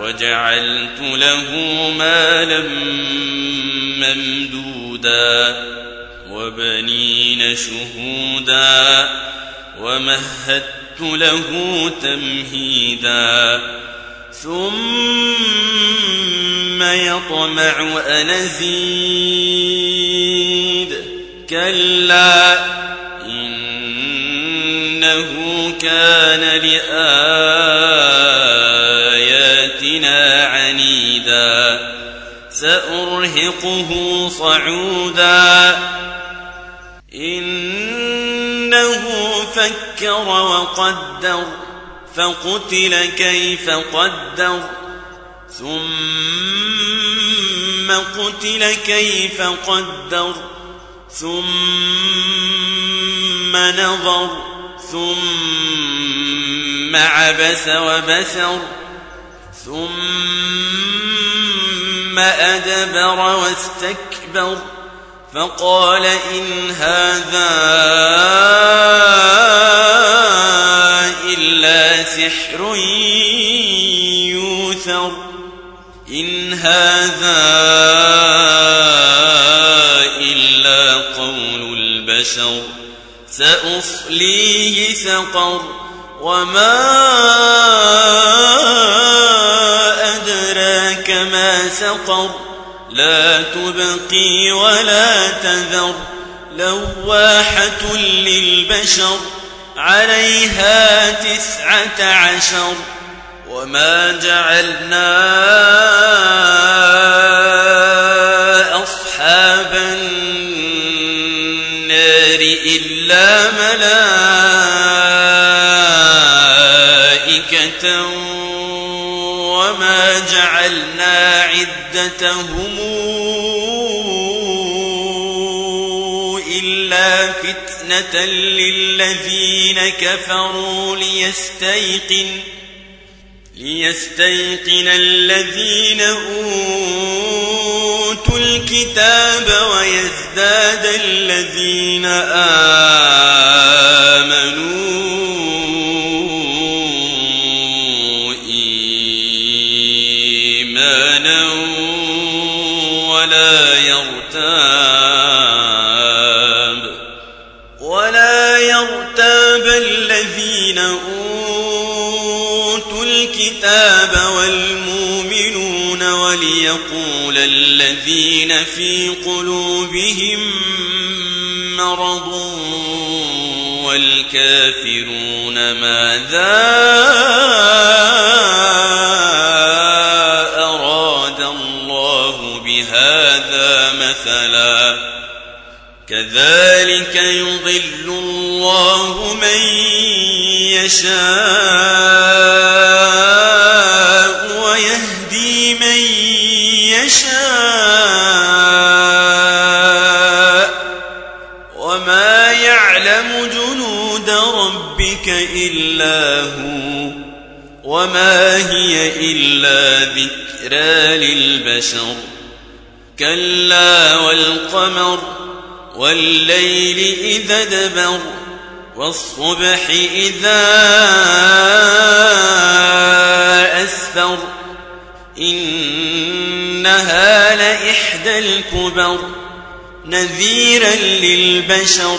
وجعلت له مالا ممدودا وبنين شهودا ومهدت له تمهيدا ثم يطمع أن أزيد كلا سأرهقه صعودا. إنه فكر وقدر فقتل كيف قدر. ثم قتل كيف قدر. ثم نظر ثم عبس وبسر. ثم أدبر واستكبر فقال إن هذا إلا سحر يوثر. إن هذا إلا قول البشر. سأصليه سقر. وما سقر لا تبقي ولا تذر لواحة للبشر عليها تسعة عشر وما جعلنا وما جعلنا عدتهم إلا فتنة للذين كفروا ليستيقن ليستيقن الذين أوتوا الكتاب ويزداد الذين آمنوا الكتاب والمؤمنون وليقول الذين في قلوبهم مرض والكافرون ماذا أراد الله بهذا مثلا؟ كذلك يضل الله من يشاء. إلا هو وما هي إلا ذكرى للبشر. كلا والقمر والليل إذا دبر والصبح إذا أسفر. إنها لإحدى الكبر نذيرا للبشر.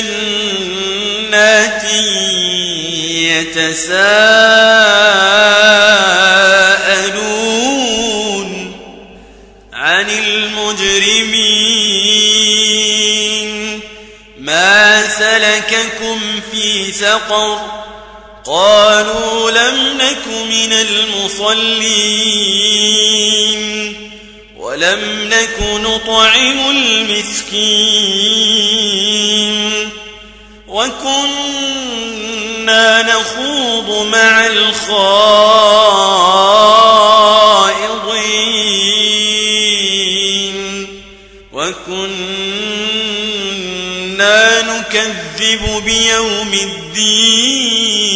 جنات يتساءلون عن المجرمين. ما سلككم في سقر؟ قالوا لم نك من المصلين. ولم نك نطعم المسكين. وكنا نخوض مع الخائضين وكنا نكذب بيوم الدين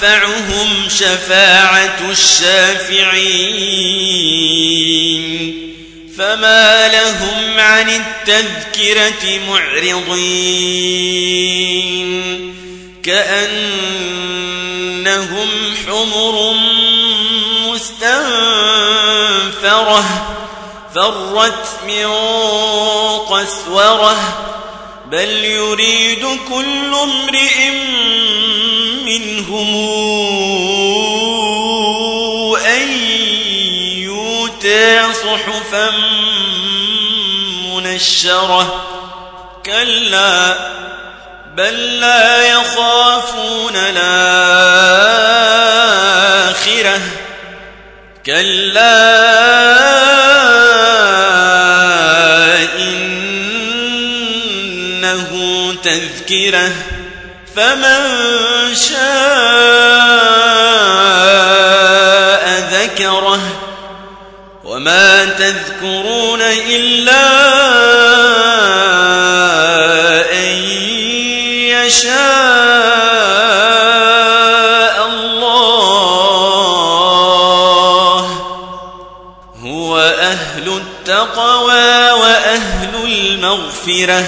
تنفعهم شفاعة الشافعين. فما لهم عن التذكرة معرضين. كأنهم حمر مستنفرة فرت من قسورة. بل يريد كل امرئ صحفا منشرة. كلا بل لا يخافون الآخرة. كلا إنه تذكرة. فمن شاء وما تذكرون إلا أن يشاء الله. هو أهل التقوى وأهل المغفرة.